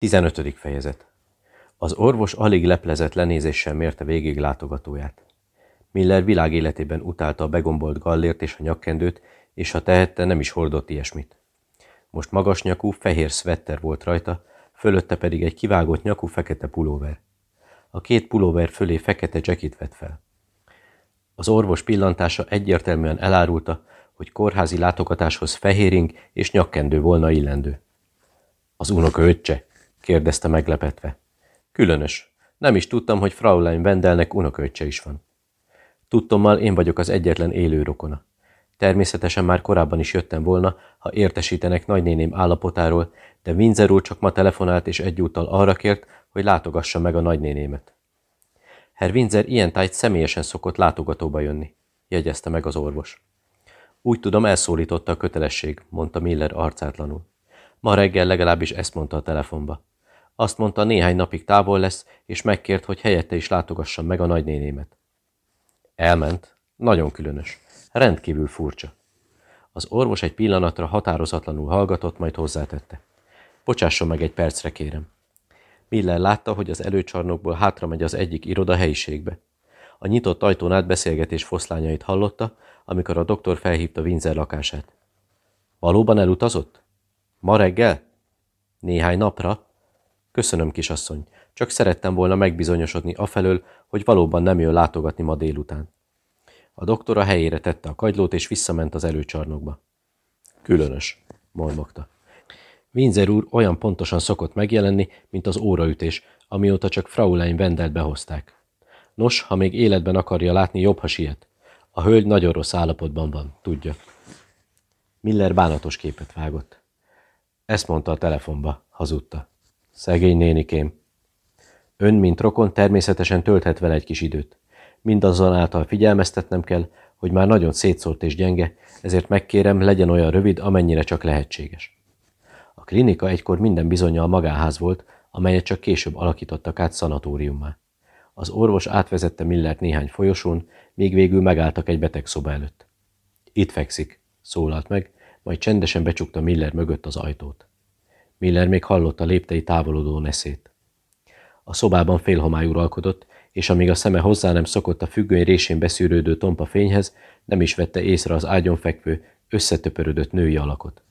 15. fejezet Az orvos alig leplezett lenézéssel mérte végig látogatóját. Miller világ életében utálta a begombolt gallért és a nyakkendőt, és ha tehette, nem is hordott ilyesmit. Most magas nyakú, fehér szvetter volt rajta, fölötte pedig egy kivágott nyakú fekete pulóver. A két pulóver fölé fekete jackit vett fel. Az orvos pillantása egyértelműen elárulta, hogy kórházi látogatáshoz fehéring és nyakkendő volna illendő. Az unoka öccse, kérdezte meglepetve. Különös. Nem is tudtam, hogy Fraulein Wendelnek unokaöccse is van. Tudtommal én vagyok az egyetlen élő rokona. Természetesen már korábban is jöttem volna, ha értesítenek nagynéném állapotáról, de Windsor úr csak ma telefonált és egyúttal arra kért, hogy látogassa meg a nagynénémet. Herr Windsor ilyen tájt személyesen szokott látogatóba jönni, jegyezte meg az orvos. Úgy tudom, elszólította a kötelesség, mondta Miller arcátlanul. Ma reggel legalábbis ezt mondta a telefonba. Azt mondta, néhány napig távol lesz, és megkért, hogy helyette is látogassam meg a nagynénémet. Elment. Nagyon különös. Rendkívül furcsa. Az orvos egy pillanatra határozatlanul hallgatott, majd hozzátette. Bocsásson meg egy percre, kérem. Miller látta, hogy az előcsarnokból hátra megy az egyik iroda helyiségbe. A nyitott ajtón át beszélgetés foszlányait hallotta, amikor a doktor felhívta Windsor lakását. Valóban elutazott? Ma reggel? Néhány napra? Köszönöm, kisasszony. Csak szerettem volna megbizonyosodni afelől, hogy valóban nem jön látogatni ma délután. A doktor a helyére tette a kagylót, és visszament az előcsarnokba. Különös, mormogta. Windsor úr olyan pontosan szokott megjelenni, mint az óraütés, amióta csak Fraulein Wendelt behozták. Nos, ha még életben akarja látni, jobb, ha siet. A hölgy nagyon rossz állapotban van, tudja. Miller bánatos képet vágott. Ezt mondta a telefonba, hazudta. Szegény nénikém. Ön, mint rokon, természetesen tölthet vele egy kis időt. Mindazonáltal figyelmeztetnem kell, hogy már nagyon szétszórt és gyenge, ezért megkérem, legyen olyan rövid, amennyire csak lehetséges. A klinika egykor minden bizonyal magáház volt, amelyet csak később alakítottak át szanatóriummá. Az orvos átvezette Millert néhány folyosón, még végül megálltak egy betegszoba előtt. Itt fekszik, szólalt meg, majd csendesen becsukta Miller mögött az ajtót. Miller még hallotta léptei távolodó neszét. A szobában félhomály uralkodott, és amíg a szeme hozzá nem szokott a függöny résén beszűrődő tompa fényhez, nem is vette észre az ágyon fekvő, összetöpörödött női alakot.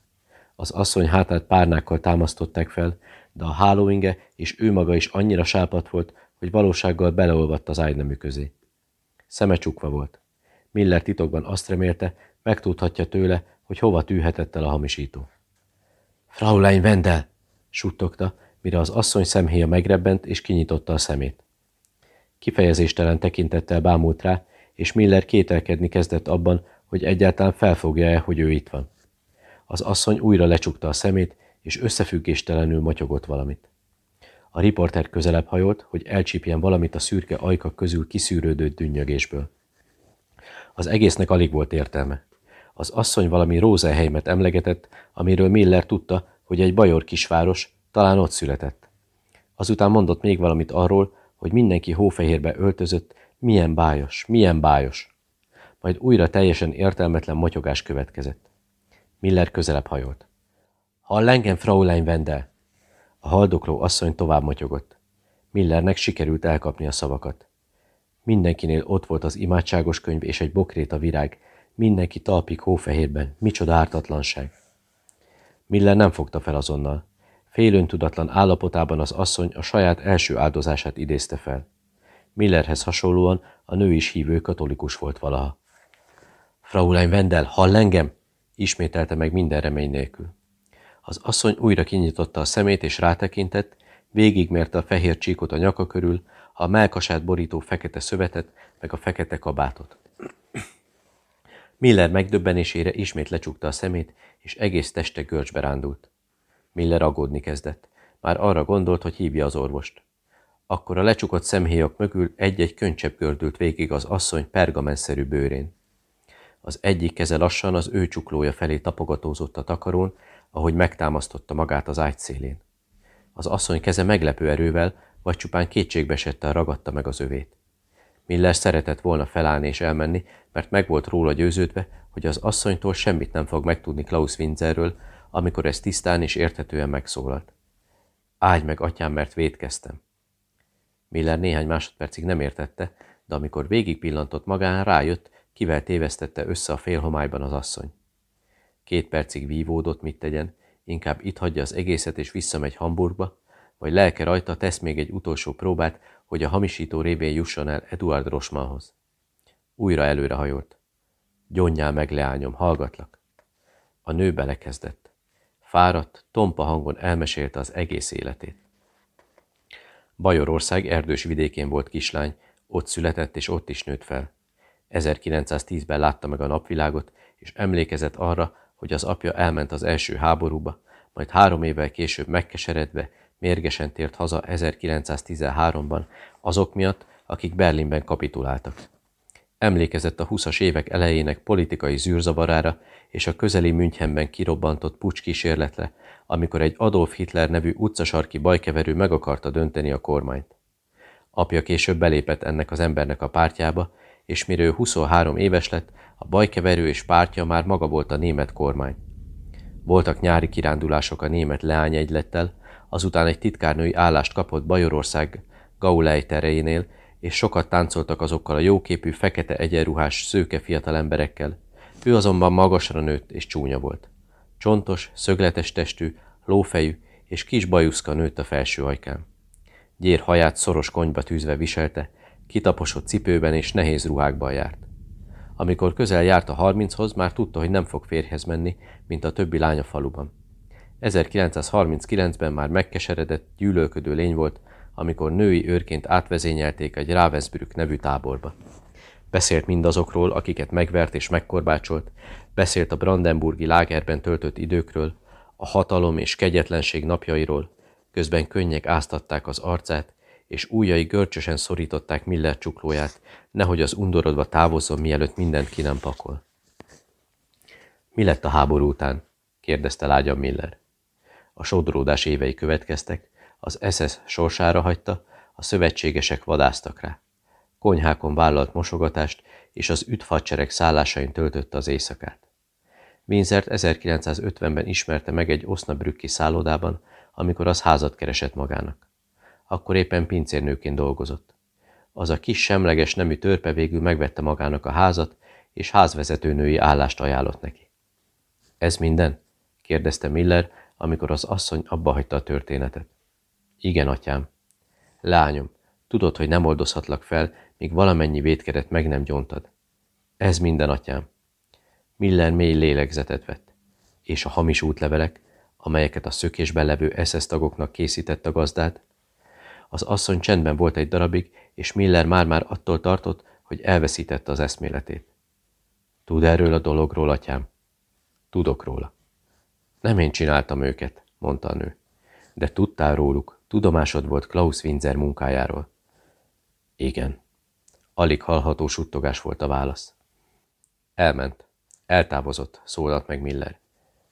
Az asszony hátát párnákkal támasztották fel, de a hálóinge és ő maga is annyira sápat volt, hogy valósággal beleolvadt az ágynemű közé. Szeme csukva volt. Miller titokban azt remélte, megtudhatja tőle, hogy hova tűhetett el a hamisító. Fraulein Wendel! suttogta, mire az asszony szemhéja megrebbent és kinyitotta a szemét. Kifejezéstelen tekintettel bámult rá, és Miller kételkedni kezdett abban, hogy egyáltalán felfogja-e, hogy ő itt van. Az asszony újra lecsukta a szemét, és összefüggéstelenül motyogott valamit. A riporter közelebb hajolt, hogy elcsípjen valamit a szürke ajkak közül kiszűrődő dünnyögésből. Az egésznek alig volt értelme. Az asszony valami Rózeheimet emlegetett, amiről Miller tudta, hogy egy bajor kisváros, talán ott született. Azután mondott még valamit arról, hogy mindenki hófehérbe öltözött, milyen bájos, milyen bájos. Majd újra teljesen értelmetlen motyogás következett. Miller közelebb hajolt. Hall engem, Fraulein Wendel? A haldokló asszony tovább motyogott. Millernek sikerült elkapni a szavakat. Mindenkinél ott volt az imádságos könyv és egy bokréta virág, mindenki talpig hófehérben, micsoda ártatlanság. Miller nem fogta fel azonnal. Félöntudatlan állapotában az asszony a saját első áldozását idézte fel. Millerhez hasonlóan a nő is hívő katolikus volt valaha. Fraulein Wendel, hall engem? ismételte meg minden remény nélkül. Az asszony újra kinyitotta a szemét és rátekintett, végigmérte a fehér csíkot a nyaka körül, a melkasát borító fekete szövetet, meg a fekete kabátot. Miller megdöbbenésére ismét lecsukta a szemét, és egész teste görcsbe rándult. Miller aggódni kezdett. Már arra gondolt, hogy hívja az orvost. Akkor a lecsukott szemhéjak mögül egy-egy könycsepp gördült végig az asszony pergamenszerű bőrén. Az egyik keze lassan az ő csuklója felé tapogatózott a takarón, ahogy megtámasztotta magát az ágy szélén. Az asszony keze meglepő erővel, vagy csupán kétségbesette ragadta meg az övét. Miller szeretett volna felállni és elmenni, mert meg volt róla győződve, hogy az asszonytól semmit nem fog megtudni Klaus Winzerről, amikor ez tisztán és érthetően megszólalt. Ágy meg, atyám, mert védkeztem. Miller néhány másodpercig nem értette, de amikor végig pillantott magán, rájött, kivel tévesztette össze a félhomályban az asszony. Két percig vívódott, mit tegyen, inkább itt hagyja az egészet és visszamegy Hamburgba, vagy lelke rajta tesz még egy utolsó próbát, hogy a hamisító révén jusson el Eduard Rosmanhoz. Újra előre hajolt. Gyonnyál meg, leányom, hallgatlak. A nő belekezdett. Fáradt, tompa hangon elmesélte az egész életét. Bajorország erdős vidékén volt kislány, ott született és ott is nőtt fel. 1910-ben látta meg a napvilágot, és emlékezett arra, hogy az apja elment az első háborúba, majd három évvel később megkeseredve, mérgesen tért haza 1913-ban azok miatt, akik Berlinben kapituláltak. Emlékezett a 20-as évek elejének politikai zűrzavarára és a közeli Münchenben kirobbantott pucs kísérletre, amikor egy Adolf Hitler nevű utcasarki bajkeverő meg akarta dönteni a kormányt. Apja később belépett ennek az embernek a pártjába, és mire ő 23 éves lett, a bajkeverő és pártja már maga volt a német kormány. Voltak nyári kirándulások a német leányegylettel, azután egy titkárnői állást kapott Bajorország Gaulei terejénél, és sokat táncoltak azokkal a jóképű, fekete egyenruhás, szőke fiatalemberekkel. Ő azonban magasra nőtt és csúnya volt. Csontos, szögletes testű, lófejű és kis bajuszka nőtt a felső ajkán. Gyér haját szoros konyba tűzve viselte, kitaposott cipőben és nehéz ruhákban járt. Amikor közel járt a harminchoz, már tudta, hogy nem fog férjhez menni, mint a többi lánya faluban. 1939-ben már megkeseredett, gyűlölködő lény volt, amikor női őrként átvezényelték egy Ravensbrück nevű táborba. Beszélt mindazokról, akiket megvert és megkorbácsolt, beszélt a Brandenburgi lágerben töltött időkről, a hatalom és kegyetlenség napjairól, közben könnyek áztatták az arcát, és újjai görcsösen szorították Miller csuklóját, nehogy az undorodva távozzon, mielőtt mindent ki nem pakol. Mi lett a háború után? kérdezte lágyan Miller. A sodródás évei következtek, az SS sorsára hagyta, a szövetségesek vadáztak rá. Konyhákon vállalt mosogatást, és az üdfadsereg szállásain töltötte az éjszakát. Winzert 1950-ben ismerte meg egy Osnabrücki szállodában, amikor az házat keresett magának. Akkor éppen pincérnőként dolgozott. Az a kis semleges nemű törpe végül megvette magának a házat, és házvezetőnői állást ajánlott neki. Ez minden? kérdezte Miller, amikor az asszony abba hagyta a történetet. Igen, atyám. Lányom, tudod, hogy nem oldozhatlak fel, míg valamennyi védkedet meg nem gyontad. Ez minden, atyám. Miller mély lélegzetet vett. És a hamis útlevelek, amelyeket a szökésben levő SS tagoknak készített a gazdát? Az asszony csendben volt egy darabig, és Miller már-már attól tartott, hogy elveszítette az eszméletét. Tud erről a dologról, atyám? Tudok róla. Nem én csináltam őket, mondta a nő. De tudtál róluk, tudomásod volt Klaus Winzer munkájáról. Igen. Alig hallható suttogás volt a válasz. Elment. Eltávozott, szólalt meg Miller.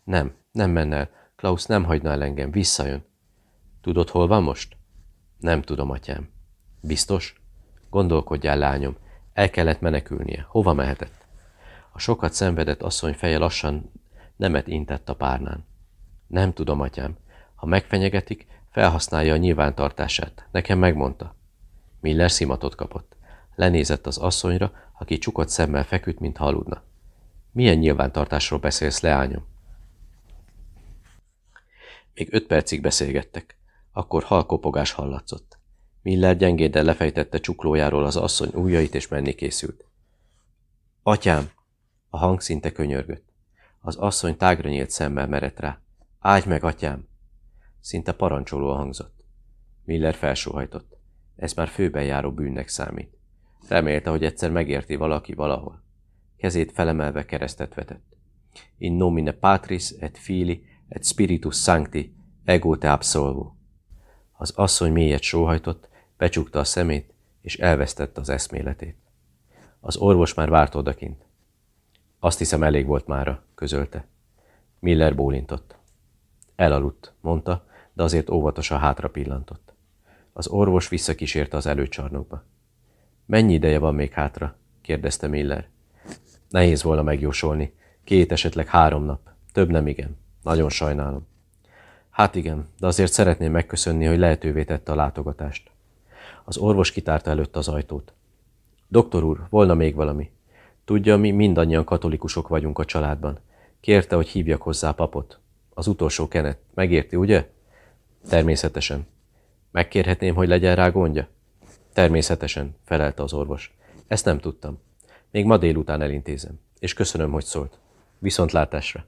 Nem, nem menne. Klaus nem hagyna el engem, visszajön. Tudod, hol van most? Nem tudom, atyám. Biztos? Gondolkodjál, lányom. El kellett menekülnie. Hova mehetett? A sokat szenvedett asszony feje lassan nemet intett a párnán. Nem tudom, atyám. Ha megfenyegetik, felhasználja a nyilvántartását. Nekem megmondta. Miller szimatot kapott. Lenézett az asszonyra, aki csukott szemmel feküdt, mint aludna. Milyen nyilvántartásról beszélsz, leányom? Még öt percig beszélgettek. Akkor halkopogás hallatszott. Miller gyengéden lefejtette csuklójáról az asszony ujjait, és menni készült. Atyám! A hang szinte könyörgött. Az asszony tágra nyílt szemmel merett rá. Áldj meg, atyám! Szinte parancsoló hangzott. Miller felsóhajtott. Ez már főben járó bűnnek számít. Remélte, hogy egyszer megérti valaki valahol. Kezét felemelve keresztet vetett. In nomine Patris et Fili et Spiritus Sancti ego te absolvo. Az asszony mélyet sóhajtott, becsukta a szemét, és elvesztette az eszméletét. Az orvos már várt odakint. Azt hiszem elég volt mára, közölte. Miller bólintott. Elaludt, mondta, de azért óvatosan hátra pillantott. Az orvos visszakísérte az előcsarnokba. Mennyi ideje van még hátra? kérdezte Miller. Nehéz volna megjósolni. Két, esetleg három nap. Több nem igen. Nagyon sajnálom. Hát igen, de azért szeretném megköszönni, hogy lehetővé tette a látogatást. Az orvos kitárta előtt az ajtót. Doktor úr, volna még valami. Tudja, mi mindannyian katolikusok vagyunk a családban. Kérte, hogy hívjak hozzá papot. Az utolsó kenet. Megérti, ugye? Természetesen. Megkérhetném, hogy legyen rá gondja? Természetesen, felelte az orvos. Ezt nem tudtam. Még ma délután elintézem. És köszönöm, hogy szólt. Viszontlátásra.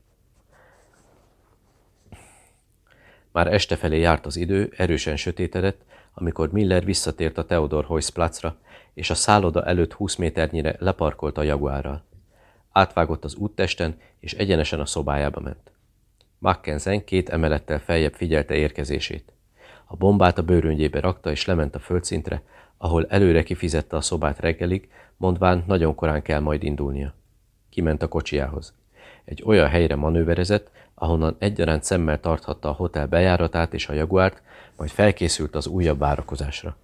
Már este felé járt az idő, erősen sötétedett, amikor Miller visszatért a Theodor Heuss placra, és a szálloda előtt 20 méternyire leparkolt a jaguárral. Átvágott az úttesten, és egyenesen a szobájába ment. Mackenzen két emelettel feljebb figyelte érkezését. A bombát a bőröngyébe rakta, és lement a földszintre, ahol előre kifizette a szobát reggelig, mondván nagyon korán kell majd indulnia. Kiment a kocsiához. Egy olyan helyre manőverezett, ahonnan egyaránt szemmel tarthatta a hotel bejáratát és a jaguárt, majd felkészült az újabb várakozásra.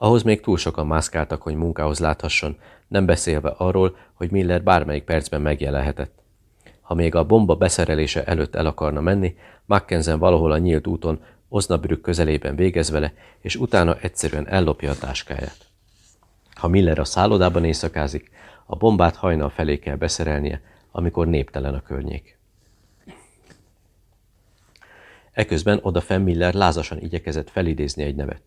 Ahhoz még túl sokan mászkáltak, hogy munkához láthasson, nem beszélve arról, hogy Miller bármelyik percben megjelenhetett. Ha még a bomba beszerelése előtt el akarna menni, Mackenzen valahol a nyílt úton, Oznabrück közelében végez vele, és utána egyszerűen ellopja a táskáját. Ha Miller a szállodában éjszakázik, a bombát hajnal felé kell beszerelnie, amikor néptelen a környék. Eközben oda Miller lázasan igyekezett felidézni egy nevet.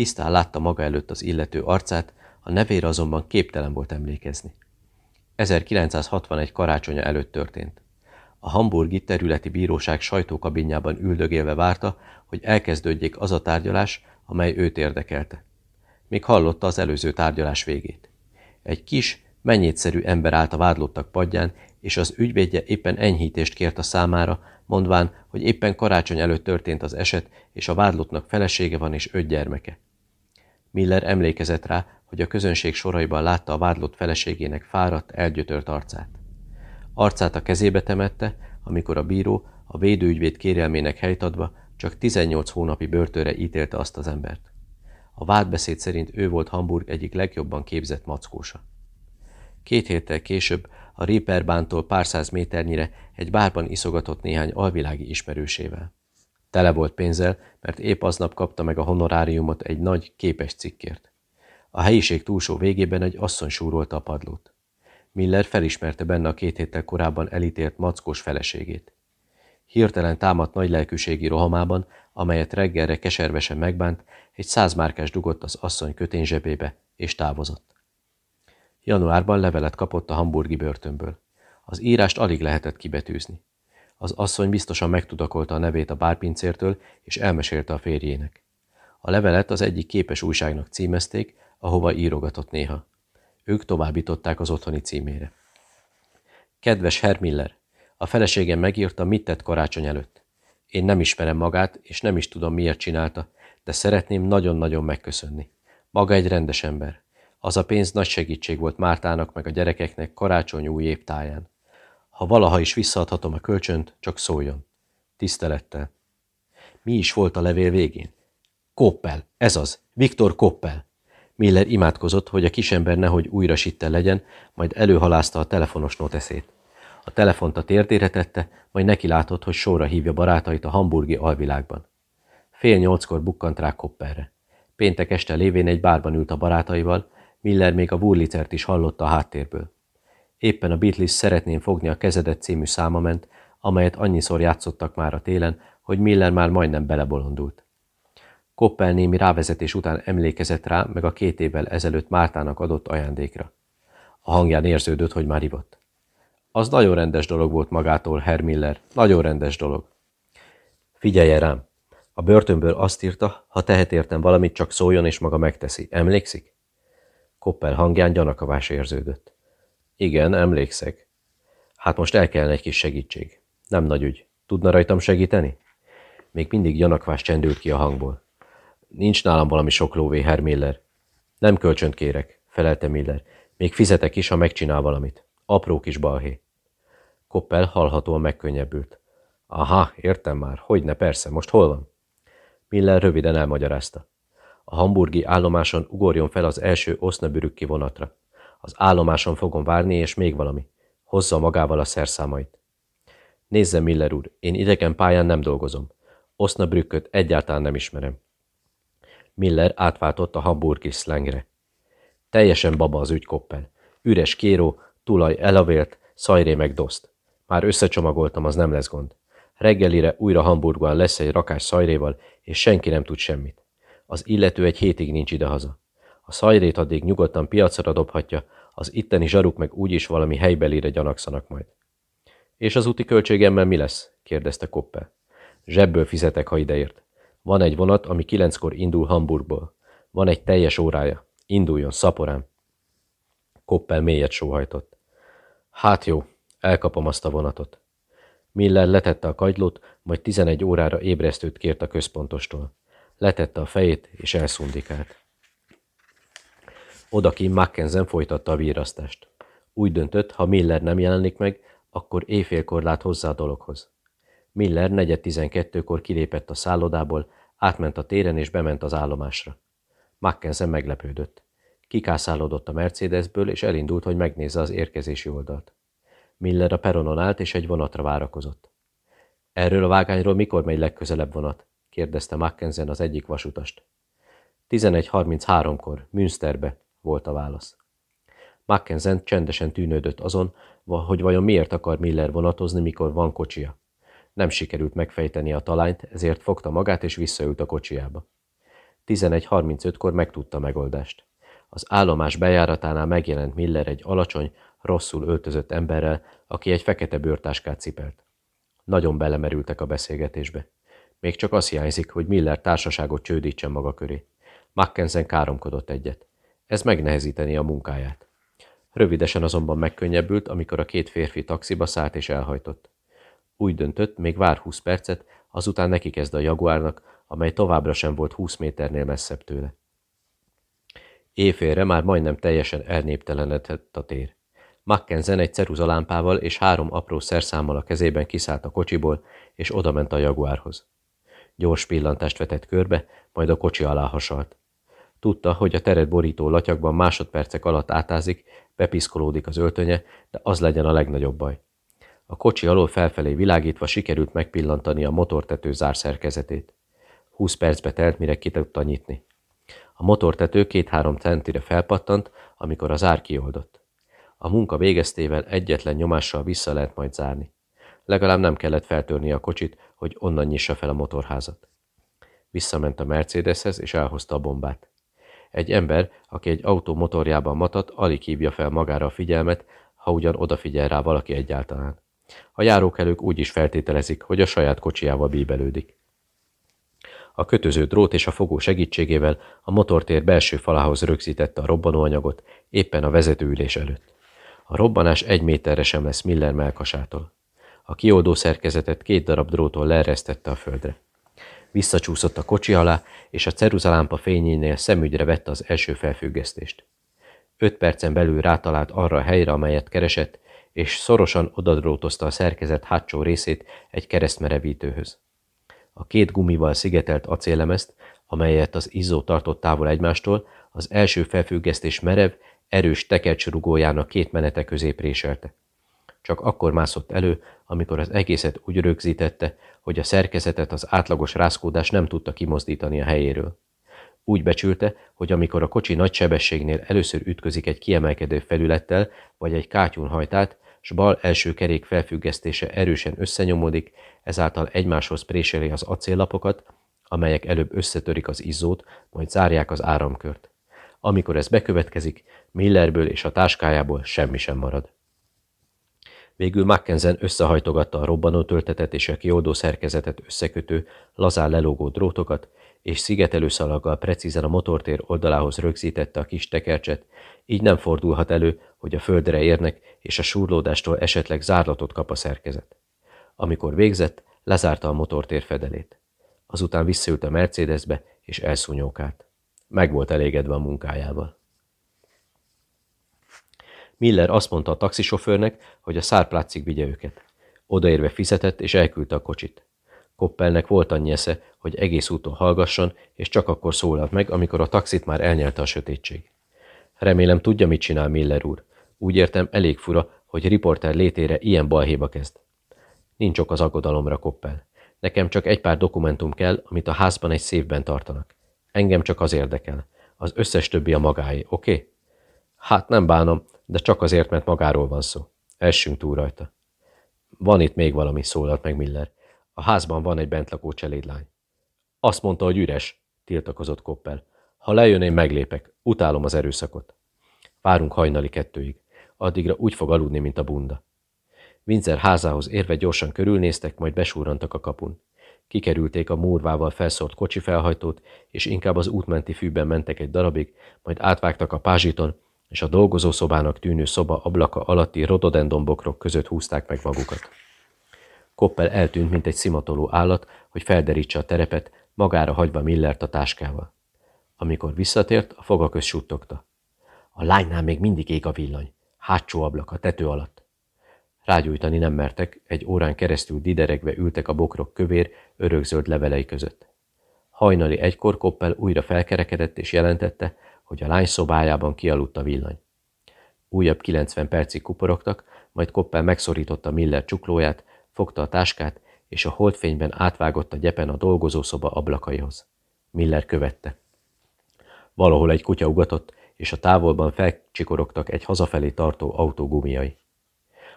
Tisztán látta maga előtt az illető arcát, a nevére azonban képtelen volt emlékezni. 1961 karácsonya előtt történt. A hamburgi területi bíróság sajtókabinjában üldögélve várta, hogy elkezdődjék az a tárgyalás, amely őt érdekelte. Még hallotta az előző tárgyalás végét. Egy kis, mennyétszerű ember állt a vádlottak padján, és az ügyvédje éppen enyhítést kért a számára, mondván, hogy éppen karácsony előtt történt az eset, és a vádlottnak felesége van és öt gyermeke. Miller emlékezett rá, hogy a közönség soraiban látta a vádlott feleségének fáradt, elgyötört arcát. Arcát a kezébe temette, amikor a bíró a védőügyvéd kérelmének helyt adva csak 18 hónapi börtönre ítélte azt az embert. A vádbeszéd szerint ő volt Hamburg egyik legjobban képzett mackósa. Két héttel később a Réperbántól pár száz méternyire egy bárban iszogatott néhány alvilági ismerősével. Tele volt pénzzel, mert épp aznap kapta meg a honoráriumot egy nagy, képes cikkért. A helyiség túlsó végében egy asszony súrolta a padlót. Miller felismerte benne a két héttel korábban elítélt mackós feleségét. Hirtelen támadt nagy lelkűségi rohamában, amelyet reggelre keservesen megbánt, egy százmárkás dugott az asszony kötényzsebébe, és távozott. Januárban levelet kapott a hamburgi börtönből. Az írást alig lehetett kibetűzni. Az asszony biztosan megtudakolta a nevét a bárpincértől, és elmesélte a férjének. A levelet az egyik képes újságnak címezték, ahova írogatott néha. Ők továbbították az otthoni címére. Kedves Herr Miller, a feleségem megírta, mit tett karácsony előtt. Én nem ismerem magát, és nem is tudom, miért csinálta, de szeretném nagyon-nagyon megköszönni. Maga egy rendes ember. Az a pénz nagy segítség volt Mártának meg a gyerekeknek karácsony új táján. Ha valaha is visszaadhatom a kölcsönt, csak szóljon. Tisztelettel. Mi is volt a levél végén? Koppel, ez az, Viktor Koppel. Miller imádkozott, hogy a kisember nehogy újra sitte legyen, majd előhalázta a telefonos noteszét. A telefont a térdére tette, majd neki látott, hogy sorra hívja barátait a hamburgi alvilágban. Fél nyolckor bukkant rá Koppelre. Péntek este lévén egy bárban ült a barátaival, Miller még a Wurlitzert is hallotta a háttérből. Éppen a Beatles szeretném fogni a kezedet című száma ment, amelyet annyiszor játszottak már a télen, hogy Miller már majdnem belebolondult. Koppel némi rávezetés után emlékezett rá, meg a két évvel ezelőtt Mártának adott ajándékra. A hangján érződött, hogy már ivott. Az nagyon rendes dolog volt magától, Herr Miller, nagyon rendes dolog. Figyelje rám! A börtönből azt írta, ha tehet értem valamit, csak szóljon és maga megteszi. Emlékszik? Koppel hangján gyanakavás érződött. Igen, emlékszek. Hát most el kellene egy kis segítség. Nem nagy ügy. Tudna rajtam segíteni? Még mindig gyanakvás csendült ki a hangból. Nincs nálam valami sok lóvé, Herr Miller. Nem kölcsönt kérek, felelte Miller. Még fizetek is, ha megcsinál valamit. Apró kis balhé. Koppel hallhatóan megkönnyebbült. Aha, értem már. Hogyne, persze. Most hol van? Miller röviden elmagyarázta. A hamburgi állomáson ugorjon fel az első osznabürükki vonatra. Az állomáson fogom várni, és még valami. Hozza magával a szerszámait. Nézze, Miller úr, én idegen pályán nem dolgozom. Osnabrücköt egyáltalán nem ismerem. Miller átváltott a hamburgi szlengre. Teljesen baba az ügykoppel. Üres kéró, tulaj elavélt, szajré meg doszt. Már összecsomagoltam, az nem lesz gond. Reggelire újra Hamburgban lesz egy rakás szajréval, és senki nem tud semmit. Az illető egy hétig nincs idehaza. A szajrét addig nyugodtan piacra dobhatja, az itteni zsaruk meg úgyis valami helybelire gyanakszanak majd. És az úti költségemmel mi lesz? kérdezte Koppel. Zsebből fizetek, ha ideért. Van egy vonat, ami kilenckor indul Hamburgból. Van egy teljes órája. Induljon, szaporám. Koppel mélyet sóhajtott. Hát jó, elkapom azt a vonatot. Miller letette a kagylót, majd 11 órára ébresztőt kért a központostól. Letette a fejét, és elszundikált. Odakin Mackenzen folytatta a vírasztást. Úgy döntött, ha Miller nem jelenik meg, akkor éjfélkor lát hozzá a dologhoz. Miller negyed tizenkettőkor kilépett a szállodából, átment a téren és bement az állomásra. Mackenzen meglepődött. Kikászálódott a Mercedesből, és elindult, hogy megnézze az érkezési oldalt. Miller a peronon állt, és egy vonatra várakozott. Erről a vágányról mikor megy legközelebb vonat? kérdezte Mackenzen az egyik vasutast. 11.33-kor, Münsterbe, volt a válasz. Mackenzen csendesen tűnődött azon, hogy vajon miért akar Miller vonatozni, mikor van kocsia. Nem sikerült megfejteni a talányt, ezért fogta magát és visszaült a kocsiába. 11.35-kor megtudta megoldást. Az állomás bejáratánál megjelent Miller egy alacsony, rosszul öltözött emberrel, aki egy fekete bőrtáskát cipelt. Nagyon belemerültek a beszélgetésbe. Még csak az hiányzik, hogy Miller társaságot csődítsen maga köré. Mackensen káromkodott egyet. Ez megnehezíteni a munkáját. Rövidesen azonban megkönnyebbült, amikor a két férfi taxiba szállt és elhajtott. Úgy döntött, még vár 20 percet, azután neki kezd a jaguárnak, amely továbbra sem volt 20 méternél messzebb tőle. Éjfélre már majdnem teljesen elnéptelenedett a tér. Mackenzen egy ceruzalámpával és három apró szerszámmal a kezében kiszállt a kocsiból, és odament a jaguárhoz. Gyors pillantást vetett körbe, majd a kocsi alá hasalt. Tudta, hogy a teret borító latyakban másodpercek alatt átázik, bepiszkolódik az öltönye, de az legyen a legnagyobb baj. A kocsi alól felfelé világítva sikerült megpillantani a motortető zárszerkezetét. Húsz percbe telt, mire ki tudta nyitni. A motortető két-három centire felpattant, amikor az ár kioldott. A munka végeztével egyetlen nyomással vissza lehet majd zárni. Legalább nem kellett feltörni a kocsit, hogy onnan nyissa fel a motorházat. Visszament a Mercedeshez, és elhozta a bombát. Egy ember, aki egy autó motorjában matat, alig hívja fel magára a figyelmet, ha ugyan odafigyel rá valaki egyáltalán. A járókelők úgy is feltételezik, hogy a saját kocsiával bíbelődik. A kötöző drót és a fogó segítségével a motortér belső falához rögzítette a robbanóanyagot éppen a vezetőülés előtt. A robbanás egy méterre sem lesz Miller melkasától. A kioldó szerkezetet két darab drótól leeresztette a földre. Visszacsúszott a kocsi alá, és a ceruzalámpa fényénél szemügyre vette az első felfüggesztést. Öt percen belül rátalált arra a helyre, amelyet keresett, és szorosan odadrótozta a szerkezet hátsó részét egy keresztmerevítőhöz. A két gumival szigetelt acélemezt, amelyet az izzó tartott távol egymástól, az első felfüggesztés merev, erős tekercsrugójának két menete közé préselte. Csak akkor mászott elő, amikor az egészet úgy rögzítette, hogy a szerkezetet az átlagos rázkódás nem tudta kimozdítani a helyéről. Úgy becsülte, hogy amikor a kocsi nagy sebességnél először ütközik egy kiemelkedő felülettel, vagy egy kátyún hajtát, s bal első kerék felfüggesztése erősen összenyomodik, ezáltal egymáshoz préseli az acéllapokat, amelyek előbb összetörik az izzót, majd zárják az áramkört. Amikor ez bekövetkezik, Millerből és a táskájából semmi sem marad. Végül Mackenzen összehajtogatta a robbanó töltetet és a kioldó szerkezetet összekötő, lazán lelógó drótokat, és szigetelőszalaggal precízen a motortér oldalához rögzítette a kis tekercset, így nem fordulhat elő, hogy a földre érnek, és a súrlódástól esetleg zárlatot kap a szerkezet. Amikor végzett, lezárta a motortér fedelét. Azután visszaült a Mercedesbe, és elszúnyókált. Meg volt elégedve a munkájával. Miller azt mondta a taxisofőrnek, hogy a szárplácig vigye őket. Odaérve fizetett, és elküldte a kocsit. Koppelnek volt annyi esze, hogy egész úton hallgasson, és csak akkor szólalt meg, amikor a taxit már elnyelte a sötétség. Remélem tudja, mit csinál Miller úr. Úgy értem, elég fura, hogy riporter létére ilyen balhéba kezd. Nincs ok az aggodalomra, Koppel. Nekem csak egy pár dokumentum kell, amit a házban egy szévben tartanak. Engem csak az érdekel. Az összes többi a magáé, oké? Okay? Hát nem bánom, de csak azért, mert magáról van szó. Essünk túl rajta. Van itt még valami, szólalt meg Miller. A házban van egy bentlakó cselédlány. Azt mondta, hogy üres, tiltakozott Koppel. Ha lejön, én meglépek. Utálom az erőszakot. Várunk hajnali kettőig. Addigra úgy fog aludni, mint a bunda. Windsor házához érve gyorsan körülnéztek, majd besúrantak a kapun. Kikerülték a múrvával felszórt kocsi felhajtót, és inkább az útmenti fűben mentek egy darabig, majd átvágtak a pázsiton, és a dolgozószobának tűnő szoba ablaka alatti rododendonbokrok között húzták meg magukat. Koppel eltűnt, mint egy szimatoló állat, hogy felderítse a terepet, magára hagyva Millert a táskával. Amikor visszatért, a foga köz suttogta. A lánynál még mindig ég a villany. Hátsó ablak a tető alatt. Rágyújtani nem mertek, egy órán keresztül dideregve ültek a bokrok kövér, örökzöld levelei között. Hajnali egykor Koppel újra felkerekedett és jelentette, hogy a lány szobájában kialudt a villany. Újabb 90 percig kuporogtak, majd Koppel megszorította Miller csuklóját, fogta a táskát, és a holdfényben átvágott a gyepen a dolgozószoba ablakaihoz. Miller követte. Valahol egy kutya ugatott, és a távolban felcsikorogtak egy hazafelé tartó autó gumiai.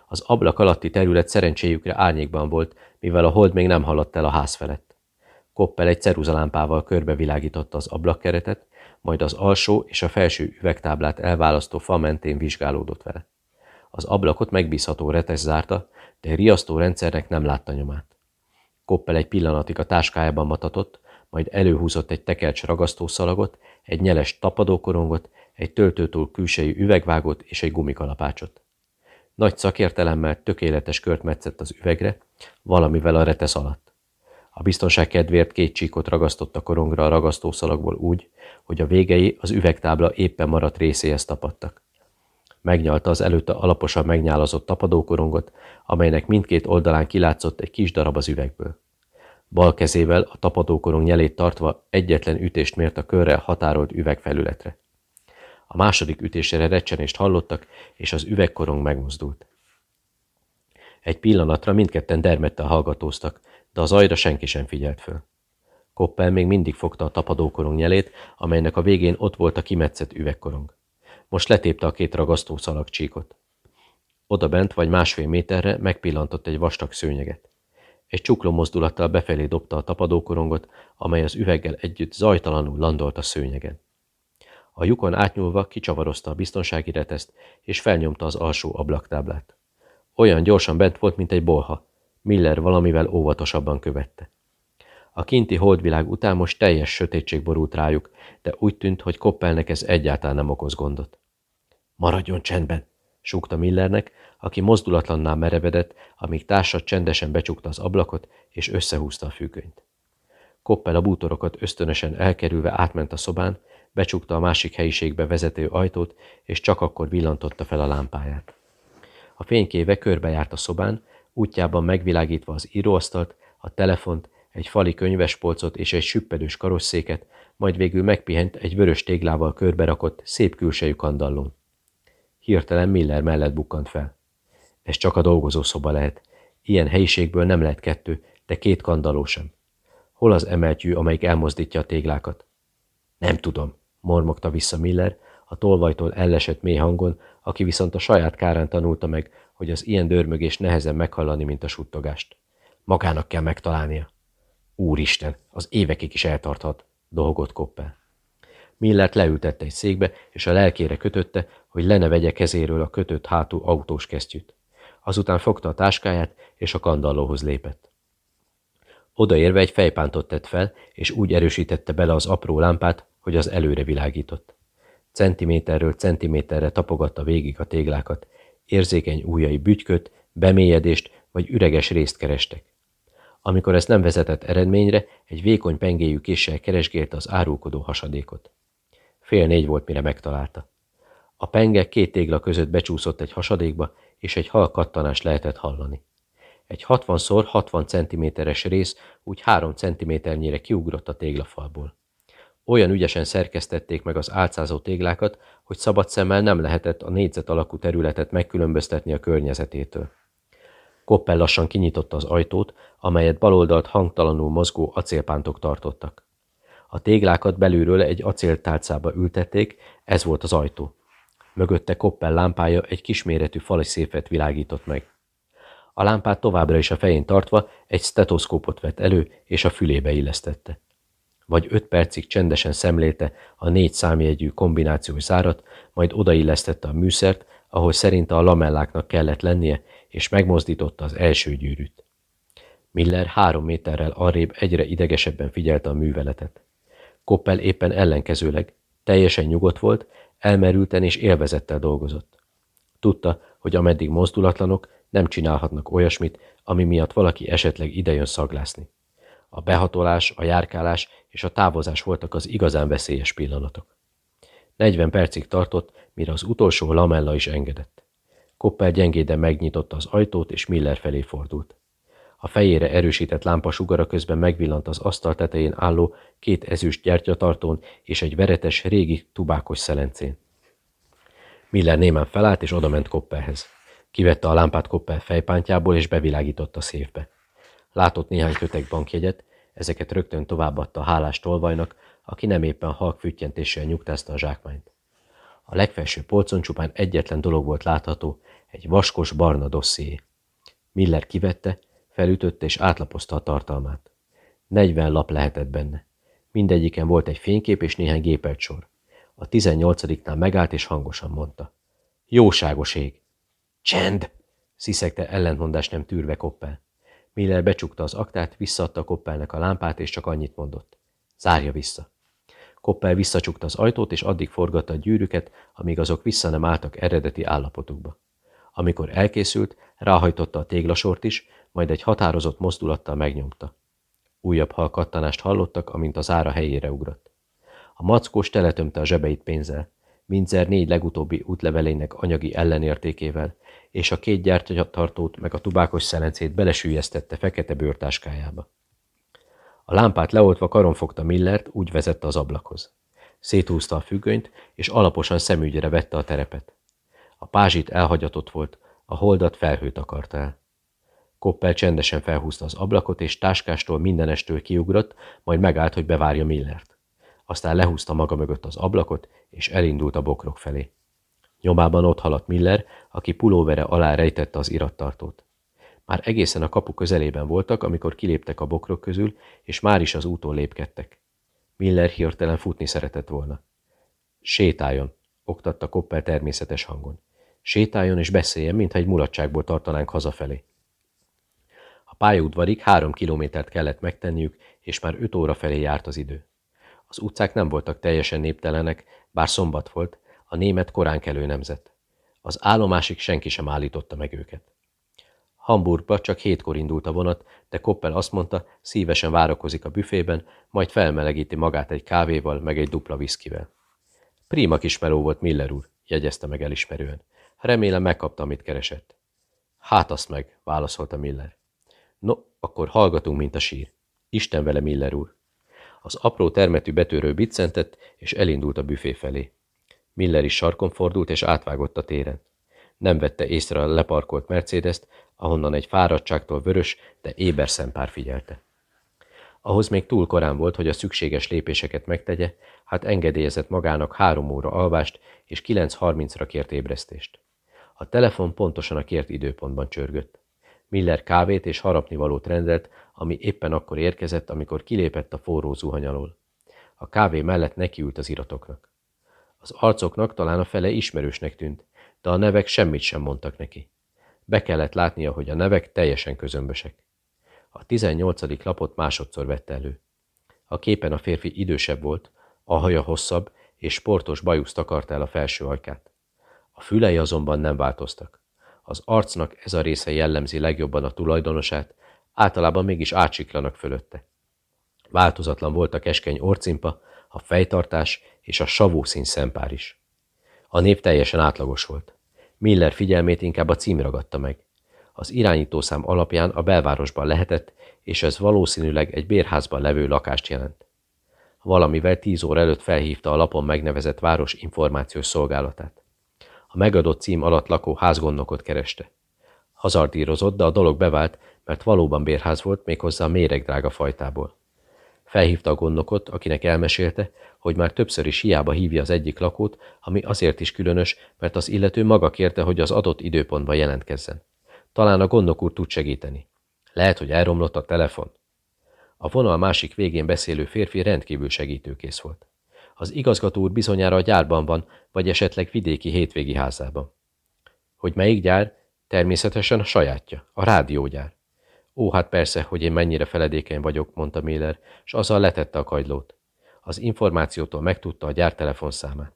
Az ablak alatti terület szerencséjükre árnyékban volt, mivel a hold még nem haladt el a ház felett. Koppel egy ceruzalámpával körbevilágította az ablakkeretet, majd az alsó és a felső üvegtáblát elválasztó fa mentén vizsgálódott vele. Az ablakot megbízható retes zárta, de riasztó rendszernek nem látta nyomát. Koppel egy pillanatig a táskájában matatott, majd előhúzott egy tekercs ragasztószalagot, egy nyeles tapadókorongot, egy töltőtól külsejű üvegvágót és egy gumikalapácsot. Nagy szakértelemmel tökéletes kört metszett az üvegre, valamivel a retesz alatt. A biztonság kedvéért két csíkot ragasztott a korongra a ragasztószalagból úgy, hogy a végei az üvegtábla éppen maradt részéhez tapadtak. Megnyalta az előtte alaposan megnyálazott tapadókorongot, amelynek mindkét oldalán kilátszott egy kis darab az üvegből. Bal kezével a tapadókorong nyelét tartva egyetlen ütést mért a körrel határolt üvegfelületre. A második ütésére recsenést hallottak, és az üvegkorong megmozdult. Egy pillanatra mindketten dermedten hallgatóztak, de az ajra senki sem figyelt föl. Koppel még mindig fogta a tapadókorong nyelét, amelynek a végén ott volt a kimetszett üvegkorong. Most letépte a két ragasztó szalagcsíkot. Oda bent vagy másfél méterre megpillantott egy vastag szőnyeget. Egy csukló mozdulattal befelé dobta a tapadókorongot, amely az üveggel együtt zajtalanul landolt a szőnyegen. A lyukon átnyúlva kicsavarozta a biztonsági reteszt, és felnyomta az alsó ablaktáblát. Olyan gyorsan bent volt, mint egy bolha. Miller valamivel óvatosabban követte. A kinti holdvilág után most teljes sötétség borult rájuk, de úgy tűnt, hogy Koppelnek ez egyáltalán nem okoz gondot. Maradjon csendben, súgta Millernek, aki mozdulatlanná merevedett, amíg társa csendesen becsukta az ablakot, és összehúzta a függönyt. Koppel a bútorokat ösztönösen elkerülve átment a szobán, becsukta a másik helyiségbe vezető ajtót, és csak akkor villantotta fel a lámpáját. A fénykéve körbejárt a szobán, útjában megvilágítva az íróasztalt, a telefont, egy fali könyvespolcot és egy süppedős karosszéket, majd végül megpihent egy vörös téglával körberakott, szép külsejű kandallón. Hirtelen Miller mellett bukkant fel. Ez csak a dolgozószoba lehet. Ilyen helyiségből nem lehet kettő, de két kandalló sem. Hol az emeltyű, amelyik elmozdítja a téglákat? Nem tudom, mormogta vissza Miller, a tolvajtól ellesett mély hangon, aki viszont a saját kárán tanulta meg, hogy az ilyen dörmögés nehezen meghallani, mint a suttogást. Magának kell megtalálnia. Úristen, az évekig is eltarthat, dolgot Koppel. Millert leültette egy székbe, és a lelkére kötötte, hogy le ne vegye kezéről a kötött hátú autós kesztyűt. Azután fogta a táskáját, és a kandallóhoz lépett. Odaérve egy fejpántot tett fel, és úgy erősítette bele az apró lámpát, hogy az előre világított. Centiméterről centiméterre tapogatta végig a téglákat, érzékeny ujjai bütyköt, bemélyedést vagy üreges részt kerestek. Amikor ez nem vezetett eredményre, egy vékony pengéjű késsel keresgélte az árulkodó hasadékot. Fél négy volt, mire megtalálta. A penge két tégla között becsúszott egy hasadékba, és egy hal kattanást lehetett hallani. Egy 60x60 cm-es rész úgy 3 cm-nyire kiugrott a téglafalból. Olyan ügyesen szerkesztették meg az álcázó téglákat, hogy szabad szemmel nem lehetett a négyzet alakú területet megkülönböztetni a környezetétől. Koppel lassan kinyitotta az ajtót, amelyet baloldalt hangtalanul mozgó acélpántok tartottak. A téglákat belülről egy acéltálcába ültették, ez volt az ajtó. Mögötte Koppel lámpája egy kisméretű fali széfet világított meg. A lámpát továbbra is a fején tartva egy stetoszkópot vett elő, és a fülébe illesztette. Vagy öt percig csendesen szemlélte a négy számjegyű kombinációs zárat, majd odaillesztette a műszert, ahol szerinte a lamelláknak kellett lennie, és megmozdította az első gyűrűt. Miller három méterrel arrébb egyre idegesebben figyelte a műveletet. Koppel éppen ellenkezőleg, teljesen nyugodt volt, elmerülten és élvezettel dolgozott. Tudta, hogy ameddig mozdulatlanok, nem csinálhatnak olyasmit, ami miatt valaki esetleg idejön szaglászni. A behatolás, a járkálás és a távozás voltak az igazán veszélyes pillanatok. 40 percig tartott, mire az utolsó lamella is engedett. Koppel gyengéden megnyitotta az ajtót, és Miller felé fordult. A fejére erősített lámpa sugara közben megvillant az asztal tetején álló két ezüst gyertyatartón és egy veretes, régi tubákos szelencén. Miller némán felállt és odament Koppelhez. Kivette a lámpát Koppel fejpántjából és bevilágította széfbe. Látott néhány kötek bankjegyet, ezeket rögtön továbbadta a hálás tolvajnak, aki nem éppen halk füttyentéssel nyugtázta a zsákmányt. A legfelső polcon csupán egyetlen dolog volt látható, egy vaskos barna dosszié. Miller kivette, felütötte és átlapozta a tartalmát. Negyven lap lehetett benne. Mindegyiken volt egy fénykép és néhány gépelt sor. A tizennyolcadiknál megállt és hangosan mondta. Jóságos ég! Csend! sziszegte ellentmondás nem tűrve Koppel. Miller becsukta az aktát, visszaadta Koppelnek a lámpát, és csak annyit mondott. Zárja vissza. Koppel visszacsukta az ajtót, és addig forgatta a gyűrűket, amíg azok vissza nem álltak eredeti állapotukba. Amikor elkészült, ráhajtotta a téglasort is, majd egy határozott mozdulattal megnyomta. Újabb halkattanást hallottak, amint az ára helyére ugrott. A mackós teletömte a zsebeit pénzzel, Minzer négy legutóbbi útlevelének anyagi ellenértékével, és a két gyártyatartót meg a tubákos szelencét belesülyeztette fekete bőrtáskájába. A lámpát leoltva karon fogta Millert, úgy vezette az ablakhoz. Széthúzta a függönyt, és alaposan szemügyre vette a terepet. A pázsit elhagyatott volt, a holdat felhőt akarta el. Koppel csendesen felhúzta az ablakot, és táskástól mindenestől kiugrott, majd megállt, hogy bevárja Millert. Aztán lehúzta maga mögött az ablakot, és elindult a bokrok felé. Nyomában ott haladt Miller, aki pulóvere alá rejtette az irattartót. Már egészen a kapu közelében voltak, amikor kiléptek a bokrok közül, és már is az úton lépkedtek. Miller hirtelen futni szeretett volna. Sétáljon, oktatta Koppel természetes hangon. Sétáljon és beszéljen, mintha egy mulatságból tartanánk hazafelé. A pályaudvarig három kilométert kellett megtenniük, és már öt óra felé járt az idő. Az utcák nem voltak teljesen néptelenek, bár szombat volt, a német koránkelő nemzet. Az állomásig senki sem állította meg őket. Hamburgba csak hétkor indult a vonat, de Koppel azt mondta, szívesen várakozik a büfében, majd felmelegíti magát egy kávéval, meg egy dupla viszkivel. Prima kis meló volt Miller úr, jegyezte meg elismerően. Remélem megkapta, amit keresett. Hát azt meg, válaszolta Miller. No, akkor hallgatunk, mint a sír. Isten vele, Miller úr. Az apró termetű betörő biccentett, és elindult a büfé felé. Miller is sarkon fordult, és átvágott a téren. Nem vette észre a leparkolt Mercedes-t, ahonnan egy fáradtságtól vörös, de éber szempár figyelte. Ahhoz még túl korán volt, hogy a szükséges lépéseket megtegye, hát engedélyezett magának három óra alvást és 9.30-ra kért ébresztést. A telefon pontosan a kért időpontban csörgött. Miller kávét és harapnivalót rendelt, ami éppen akkor érkezett, amikor kilépett a forró zuhany alól. A kávé mellett nekiült az iratoknak. Az arcoknak talán a fele ismerősnek tűnt, de a nevek semmit sem mondtak neki. Be kellett látnia, hogy a nevek teljesen közömbösek. A tizennyolcadik lapot másodszor vette elő. A képen a férfi idősebb volt, a haja hosszabb, és sportos bajusz takarta el a felső ajkát. A fülei azonban nem változtak. Az arcnak ez a része jellemzi legjobban a tulajdonosát, általában mégis átsiklanak fölötte. Változatlan volt a keskeny orcimpa, a fejtartás és a savó szín szempár is. A név teljesen átlagos volt. Miller figyelmét inkább a cím ragadta meg. Az irányítószám alapján a belvárosban lehetett, és ez valószínűleg egy bérházban levő lakást jelent. Valamivel tíz óra előtt felhívta a lapon megnevezett város információs szolgálatát. A megadott cím alatt lakó házgondnokot kereste. Hazardírozott, de a dolog bevált, mert valóban bérház volt, méghozzá a méregdrága fajtából. Felhívta a gondnokot, akinek elmesélte, hogy már többször is hiába hívja az egyik lakót, ami azért is különös, mert az illető maga kérte, hogy az adott időpontban jelentkezzen. Talán a gondnok úr tud segíteni. Lehet, hogy elromlott a telefon. A vonal másik végén beszélő férfi rendkívül segítőkész volt. Az igazgató úr bizonyára a gyárban van, vagy esetleg vidéki hétvégi házában. Hogy melyik gyár? Természetesen a sajátja, a rádiógyár. Ó, hát persze, hogy én mennyire feledékeny vagyok, mondta Miller, és azzal letette a kagylót. Az információtól megtudta a gyár telefonszámát.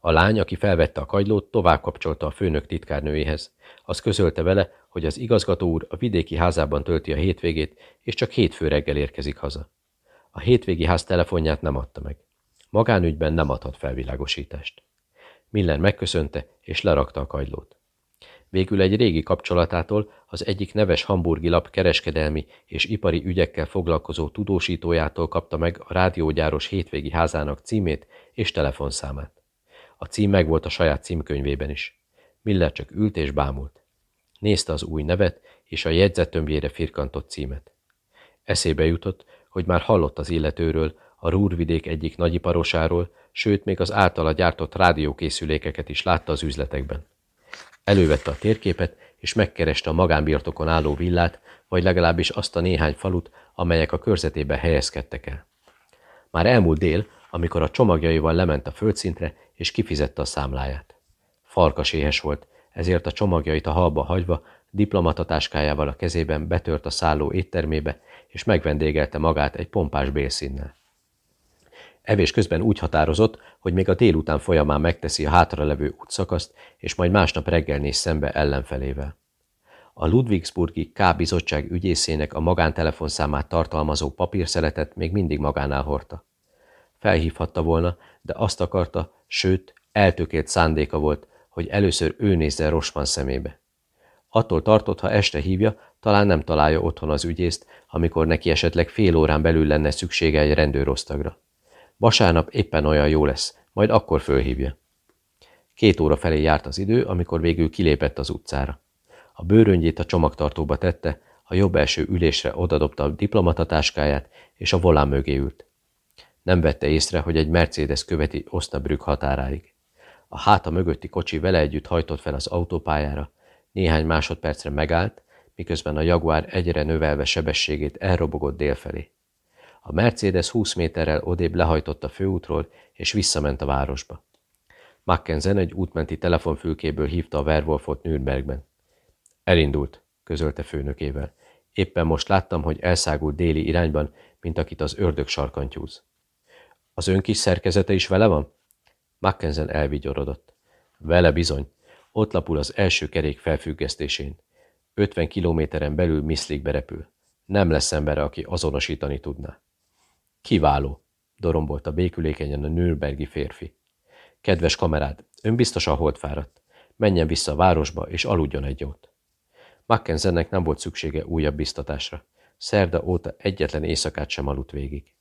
A lány, aki felvette a kagylót, tovább kapcsolta a főnök titkárnőjéhez. Az közölte vele, hogy az igazgató úr a vidéki házában tölti a hétvégét, és csak hétfő reggel érkezik haza. A hétvégi ház telefonját nem adta meg. Magánügyben nem adhat felvilágosítást. Miller megköszönte, és lerakta a kagylót. Végül egy régi kapcsolatától, az egyik neves hamburgi lap kereskedelmi és ipari ügyekkel foglalkozó tudósítójától kapta meg a rádiógyáros hétvégi házának címét és telefonszámát. A cím megvolt a saját címkönyvében is. Miller csak ült és bámult. Nézte az új nevet és a jegyzettömbjére firkantott címet. Eszébe jutott, hogy már hallott az illetőről, a Rúrvidék egyik nagyiparosáról, sőt még az általa gyártott rádiókészülékeket is látta az üzletekben. Elővette a térképet, és megkereste a magánbirtokon álló villát, vagy legalábbis azt a néhány falut, amelyek a körzetében helyezkedtek el. Már elmúlt dél, amikor a csomagjaival lement a földszintre, és kifizette a számláját. Farkas éhes volt, ezért a csomagjait a halba hagyva, diplomatataskájával a kezében betört a szálló éttermébe, és megvendégelte magát egy pompás bélszínnel. Evés közben úgy határozott, hogy még a délután folyamán megteszi a hátralevő útszakaszt, és majd másnap reggel néz szembe ellenfelével. A Ludwigsburgi K. bizottság ügyészének a magántelefonszámát tartalmazó papírszeletet még mindig magánál hordta. Felhívhatta volna, de azt akarta, sőt, eltökélt szándéka volt, hogy először ő nézze Rosman szemébe. Attól tartott, ha este hívja, talán nem találja otthon az ügyészt, amikor neki esetleg fél órán belül lenne szüksége egy rendőrosztagra. Vasárnap éppen olyan jó lesz, majd akkor fölhívja. Két óra felé járt az idő, amikor végül kilépett az utcára. A bőröngyét a csomagtartóba tette, a jobb első ülésre odadobta a diplomatatáskáját, és a volán mögé ült. Nem vette észre, hogy egy Mercedes követi Osnabrück határáig. A háta mögötti kocsi vele együtt hajtott fel az autópályára, néhány másodpercre megállt, miközben a Jaguár egyre növelve sebességét elrobogott délfelé. A Mercedes 20 méterrel odébb lehajtott a főútról, és visszament a városba. Mackenzen egy útmenti telefonfülkéből hívta a Werwolfot Nürnbergben. Elindult, közölte főnökével. Éppen most láttam, hogy elszágult déli irányban, mint akit az ördög sarkantyúz. Az ön kis szerkezete is vele van? Mackenzen elvigyorodott. Vele bizony. Ott lapul az első kerék felfüggesztésén. 50 kilométeren belül Miszlikbe repül. Nem lesz ember, aki azonosítani tudná. Kiváló, dorombolta békülékenyen a nürnbergi férfi. Kedves kamerád, ön biztosan holt fáradt. Menjen vissza a városba, és aludjon egy jót. Mackenzennek nem volt szüksége újabb biztatásra. Szerda óta egyetlen éjszakát sem aludt végig.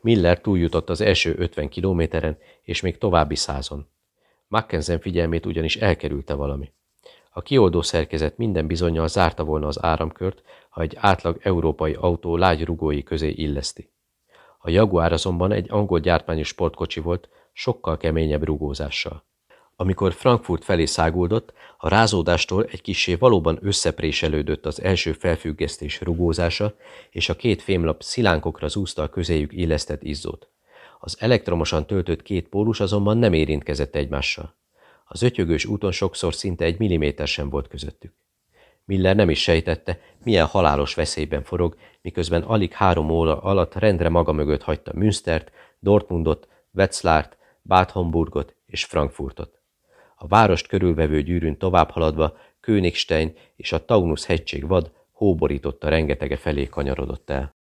Miller túljutott az első 50 kilométeren, és még további százon. Mackenzen figyelmét ugyanis elkerülte valami. A kioldó szerkezet minden bizonyal zárta volna az áramkört, ha egy átlag európai autó lágy rugói közé illeszti. A Jaguar azonban egy angol gyártmányú sportkocsi volt, sokkal keményebb rugózással. Amikor Frankfurt felé száguldott, a rázódástól egy kisé valóban összepréselődött az első felfüggesztés rugózása, és a két fémlap szilánkokra zúzta a közéjük illesztett izzót. Az elektromosan töltött két pólus azonban nem érintkezett egymással. Az ötyögős úton sokszor szinte egy milliméter sem volt közöttük. Miller nem is sejtette, milyen halálos veszélyben forog, miközben alig három óra alatt rendre maga mögött hagyta Münstert, Dortmundot, Wetzlárt, Bad Homburgot és Frankfurtot. A várost körülvevő gyűrűn tovább haladva Königstein és a Taunus hegység vad hóborította rengetege felé kanyarodott el.